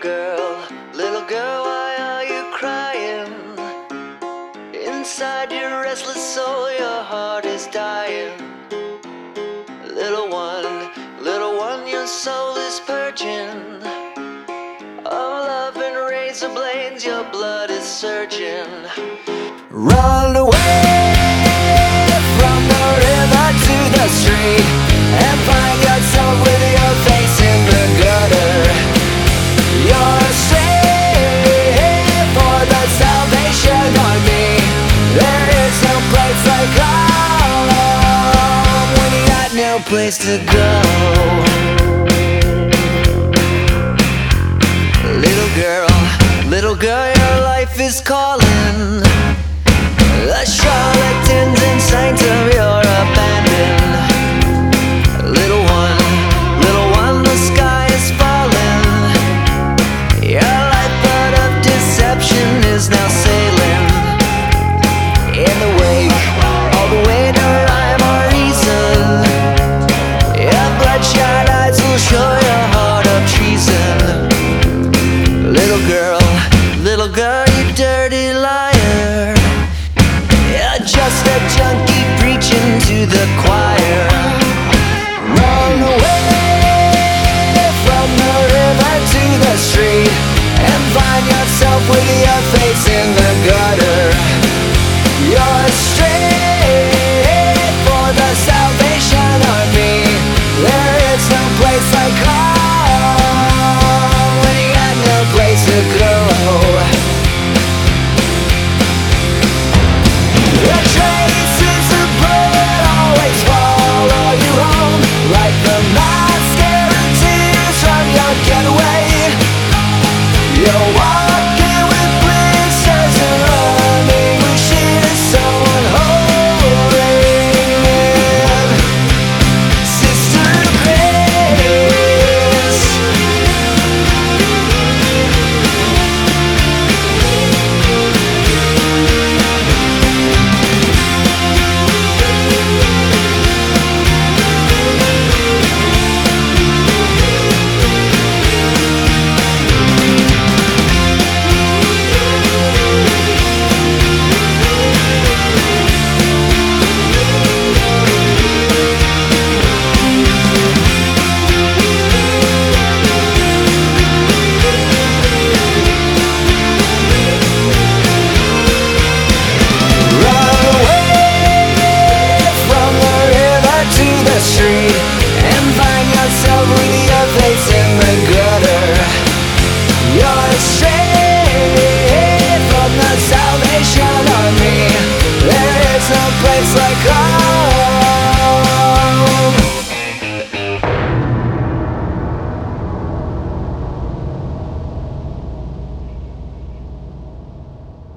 girl, little girl, why are you crying? Inside your restless soul, your heart is dying. Little one, little one, your soul is purging. Of love and razor blades, your blood is surging. Run away from the river to the street place to go. Little girl, little girl, your life is calling. The charlatans and saints of your the choir. Run away from the river to the street and find yourself with your face in the gutter. You're straight place like home.